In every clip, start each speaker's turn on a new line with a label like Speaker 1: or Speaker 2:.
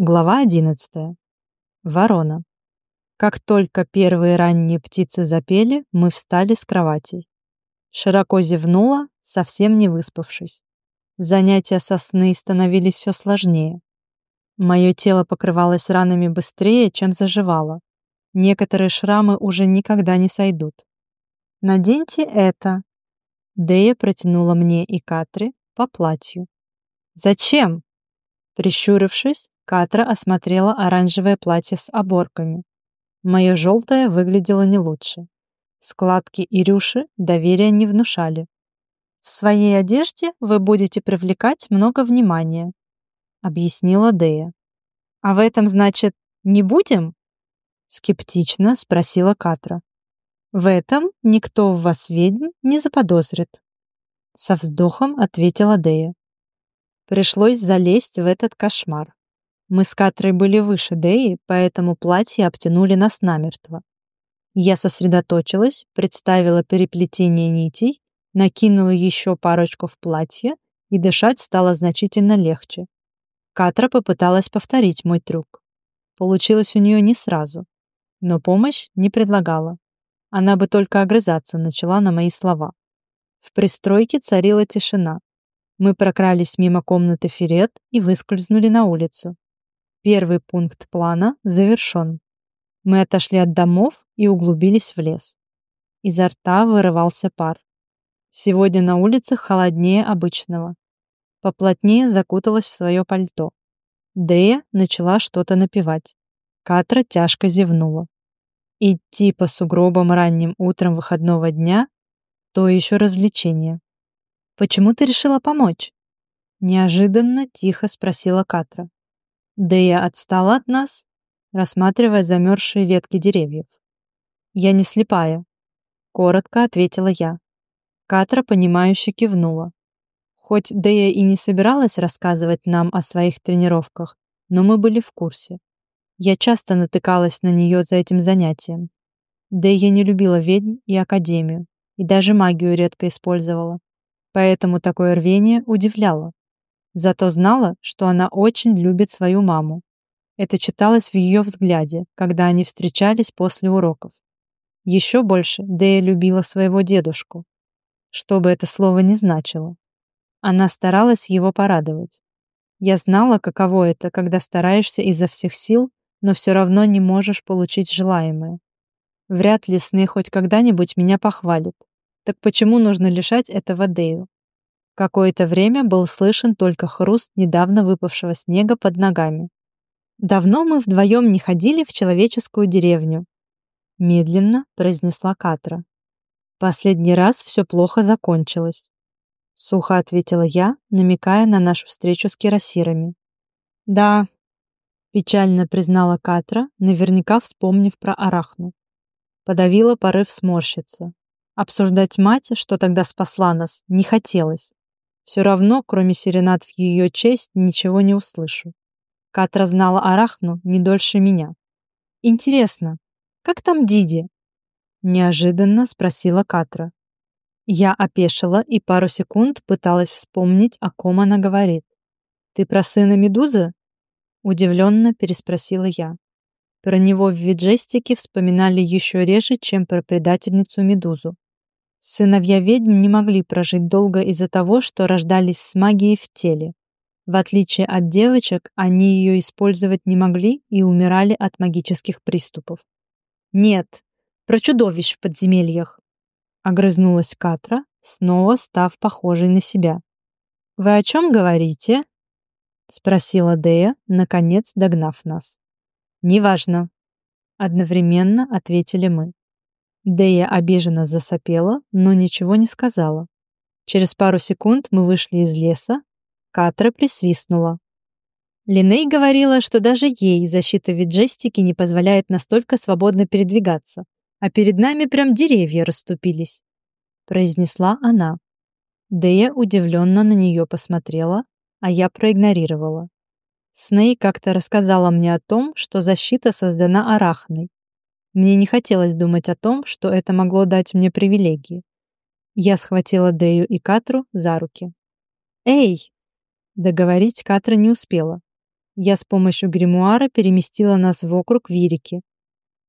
Speaker 1: Глава 11. Ворона. Как только первые ранние птицы запели, мы встали с кроватей. Широко зевнула, совсем не выспавшись. Занятия со сны становились все сложнее. Мое тело покрывалось ранами быстрее, чем заживало. Некоторые шрамы уже никогда не сойдут. «Наденьте это!» Дея протянула мне и Катре по платью. «Зачем?» Прищурившись, Катра осмотрела оранжевое платье с оборками. Мое желтое выглядело не лучше. Складки и рюши доверия не внушали. «В своей одежде вы будете привлекать много внимания», — объяснила Дея. «А в этом, значит, не будем?» — скептично спросила Катра. «В этом никто в вас ведьм не заподозрит», — со вздохом ответила Дея. Пришлось залезть в этот кошмар. Мы с Катрой были выше Деи, поэтому платье обтянули нас намертво. Я сосредоточилась, представила переплетение нитей, накинула еще парочку в платье, и дышать стало значительно легче. Катра попыталась повторить мой трюк. Получилось у нее не сразу, но помощь не предлагала. Она бы только огрызаться начала на мои слова. В пристройке царила тишина. Мы прокрались мимо комнаты Ферет и выскользнули на улицу. Первый пункт плана завершен. Мы отошли от домов и углубились в лес. Изо рта вырывался пар. Сегодня на улицах холоднее обычного. Поплотнее закуталась в свое пальто. Дея начала что-то напевать. Катра тяжко зевнула. Идти по сугробам ранним утром выходного дня — то еще развлечение. «Почему ты решила помочь?» Неожиданно тихо спросила Катра. Дея отстала от нас, рассматривая замерзшие ветки деревьев. «Я не слепая», — коротко ответила я. Катра, понимающе кивнула. Хоть Дея и не собиралась рассказывать нам о своих тренировках, но мы были в курсе. Я часто натыкалась на нее за этим занятием. Дея не любила ведьм и академию, и даже магию редко использовала. Поэтому такое рвение удивляло. Зато знала, что она очень любит свою маму. Это читалось в ее взгляде, когда они встречались после уроков. Еще больше Дэя любила своего дедушку. Что бы это слово ни значило. Она старалась его порадовать. Я знала, каково это, когда стараешься изо всех сил, но все равно не можешь получить желаемое. Вряд ли сны хоть когда-нибудь меня похвалят. Так почему нужно лишать этого Дэю? Какое-то время был слышен только хруст недавно выпавшего снега под ногами. «Давно мы вдвоем не ходили в человеческую деревню», — медленно произнесла Катра. «Последний раз все плохо закончилось», — сухо ответила я, намекая на нашу встречу с кирасирами. «Да», — печально признала Катра, наверняка вспомнив про Арахну. Подавила порыв сморщиться. Обсуждать мать, что тогда спасла нас, не хотелось. Все равно, кроме серенад в ее честь, ничего не услышу. Катра знала Арахну не дольше меня. «Интересно, как там Диди?» Неожиданно спросила Катра. Я опешила и пару секунд пыталась вспомнить, о ком она говорит. «Ты про сына Медузы?» Удивленно переспросила я. Про него в виджестике вспоминали еще реже, чем про предательницу Медузу. Сыновья ведьм не могли прожить долго из-за того, что рождались с магией в теле. В отличие от девочек, они ее использовать не могли и умирали от магических приступов. «Нет, про чудовищ в подземельях!» Огрызнулась Катра, снова став похожей на себя. «Вы о чем говорите?» Спросила Дея, наконец догнав нас. «Неважно», — одновременно ответили мы. Дея обиженно засопела, но ничего не сказала. Через пару секунд мы вышли из леса. Катра присвистнула. Линей говорила, что даже ей защита виджестики не позволяет настолько свободно передвигаться, а перед нами прям деревья расступились, произнесла она. Дея удивленно на нее посмотрела, а я проигнорировала. Сней как-то рассказала мне о том, что защита создана арахной, мне не хотелось думать о том, что это могло дать мне привилегии. Я схватила Дею и Катру за руки. «Эй!» Договорить Катра не успела. Я с помощью гримуара переместила нас в округ Вирики.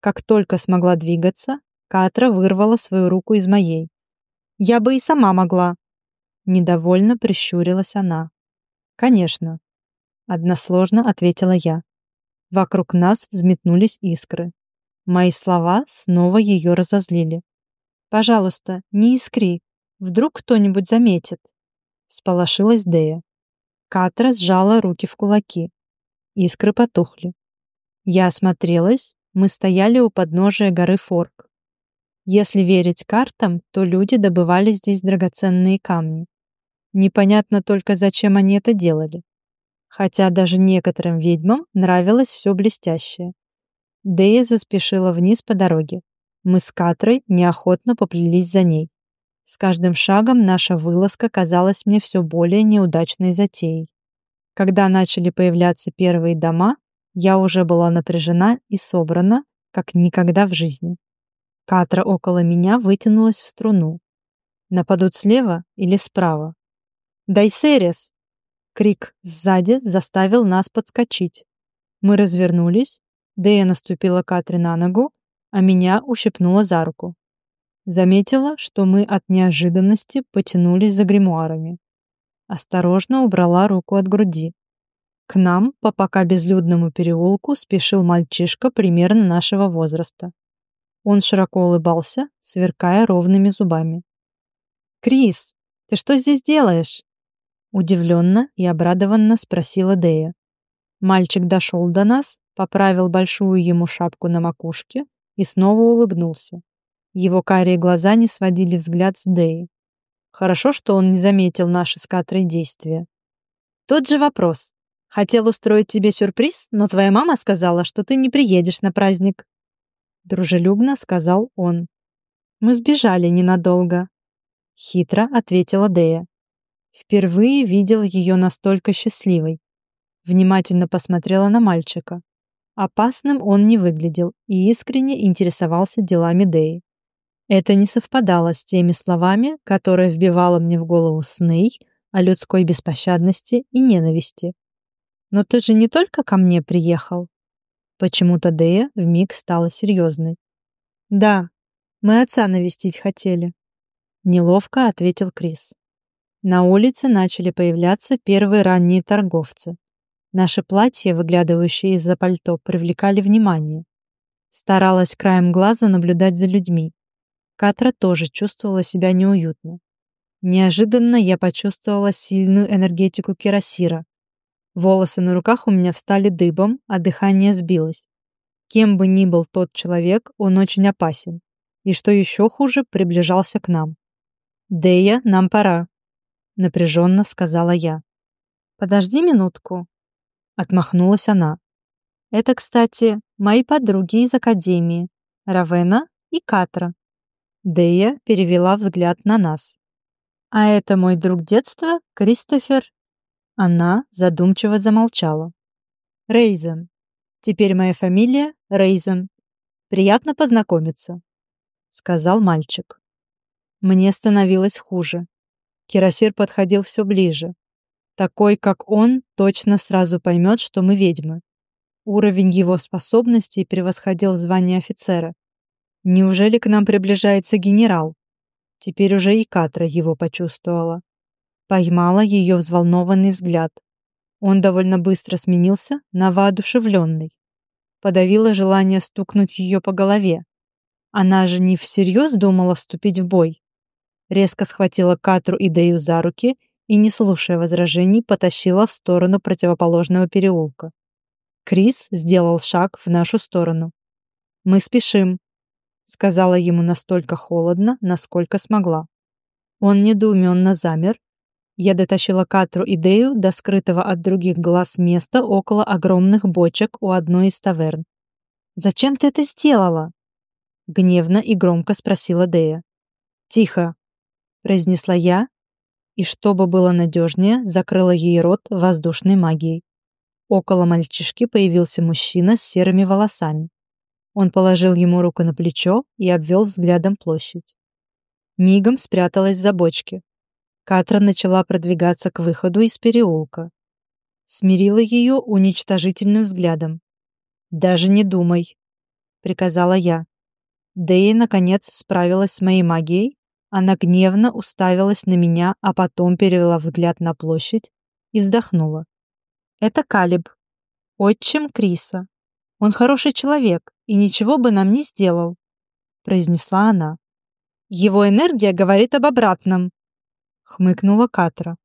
Speaker 1: Как только смогла двигаться, Катра вырвала свою руку из моей. «Я бы и сама могла!» Недовольно прищурилась она. «Конечно!» Односложно ответила я. Вокруг нас взметнулись искры. Мои слова снова ее разозлили. «Пожалуйста, не искри. Вдруг кто-нибудь заметит?» Сполошилась Дея. Катра сжала руки в кулаки. Искры потухли. Я осмотрелась, мы стояли у подножия горы Форк. Если верить картам, то люди добывали здесь драгоценные камни. Непонятно только, зачем они это делали. Хотя даже некоторым ведьмам нравилось все блестящее. Дея заспешила вниз по дороге. Мы с Катрой неохотно поплелись за ней. С каждым шагом наша вылазка казалась мне все более неудачной затеей. Когда начали появляться первые дома, я уже была напряжена и собрана, как никогда в жизни. Катра около меня вытянулась в струну. Нападут слева или справа? «Дайсерис!» Крик сзади заставил нас подскочить. Мы развернулись Дэя наступила Катре на ногу, а меня ущипнула за руку. Заметила, что мы от неожиданности потянулись за гримуарами. Осторожно убрала руку от груди. К нам по пока безлюдному переулку спешил мальчишка примерно нашего возраста. Он широко улыбался, сверкая ровными зубами. «Крис, ты что здесь делаешь?» Удивленно и обрадованно спросила Дея. Мальчик дошел до нас, поправил большую ему шапку на макушке и снова улыбнулся. Его карие глаза не сводили взгляд с Дэи. Хорошо, что он не заметил наши с Катрой действия. Тот же вопрос. Хотел устроить тебе сюрприз, но твоя мама сказала, что ты не приедешь на праздник. Дружелюбно сказал он. Мы сбежали ненадолго. Хитро ответила Дэя. Впервые видел ее настолько счастливой. Внимательно посмотрела на мальчика. Опасным он не выглядел и искренне интересовался делами Дэи. Это не совпадало с теми словами, которые вбивала мне в голову Сней о людской беспощадности и ненависти. «Но ты же не только ко мне приехал?» Почему-то Дэя вмиг стала серьезной. «Да, мы отца навестить хотели», — неловко ответил Крис. На улице начали появляться первые ранние торговцы. Наши платья, выглядывающие из-за пальто, привлекали внимание. Старалась краем глаза наблюдать за людьми. Катра тоже чувствовала себя неуютно. Неожиданно я почувствовала сильную энергетику кирасира. Волосы на руках у меня встали дыбом, а дыхание сбилось. Кем бы ни был тот человек, он очень опасен. И что еще хуже, приближался к нам. «Дея, нам пора», — напряженно сказала я. «Подожди минутку», Отмахнулась она. Это, кстати, мои подруги из академии, Равена и Катра. Дея перевела взгляд на нас. А это мой друг детства, Кристофер. Она задумчиво замолчала. Рейзен. Теперь моя фамилия Рейзен. Приятно познакомиться, сказал мальчик. Мне становилось хуже. Кирасир подходил все ближе. Такой, как он, точно сразу поймет, что мы ведьмы. Уровень его способностей превосходил звание офицера. Неужели к нам приближается генерал? Теперь уже и Катра его почувствовала. Поймала ее взволнованный взгляд. Он довольно быстро сменился на воодушевленный. Подавила желание стукнуть ее по голове. Она же не всерьез думала вступить в бой. Резко схватила Катру и Дею за руки и, не слушая возражений, потащила в сторону противоположного переулка. Крис сделал шаг в нашу сторону. «Мы спешим», — сказала ему настолько холодно, насколько смогла. Он недоуменно замер. Я дотащила Катру и Дею до скрытого от других глаз места около огромных бочек у одной из таверн. «Зачем ты это сделала?» Гневно и громко спросила Дея. «Тихо», — произнесла я, и, чтобы было надежнее, закрыла ей рот воздушной магией. Около мальчишки появился мужчина с серыми волосами. Он положил ему руку на плечо и обвел взглядом площадь. Мигом спряталась за бочки. Катра начала продвигаться к выходу из переулка. смирила ее уничтожительным взглядом. «Даже не думай», — приказала я. Дэя, наконец, справилась с моей магией. Она гневно уставилась на меня, а потом перевела взгляд на площадь и вздохнула. «Это Калиб, отчим Криса. Он хороший человек и ничего бы нам не сделал», — произнесла она. «Его энергия говорит об обратном», — хмыкнула Катра.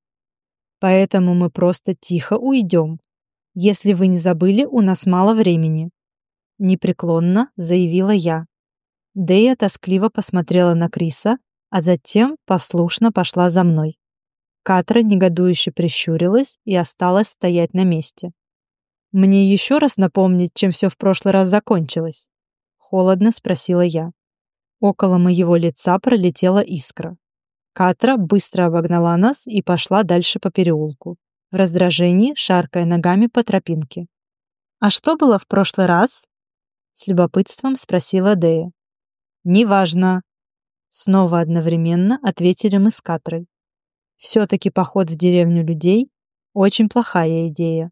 Speaker 1: «Поэтому мы просто тихо уйдем. Если вы не забыли, у нас мало времени», — непреклонно заявила я. Дэя тоскливо посмотрела на Криса, а затем послушно пошла за мной. Катра негодующе прищурилась и осталась стоять на месте. «Мне еще раз напомнить, чем все в прошлый раз закончилось?» Холодно спросила я. Около моего лица пролетела искра. Катра быстро обогнала нас и пошла дальше по переулку, в раздражении шаркая ногами по тропинке. «А что было в прошлый раз?» С любопытством спросила Дея. «Неважно». Снова одновременно ответили мы с Катрой. Все-таки поход в деревню людей – очень плохая идея.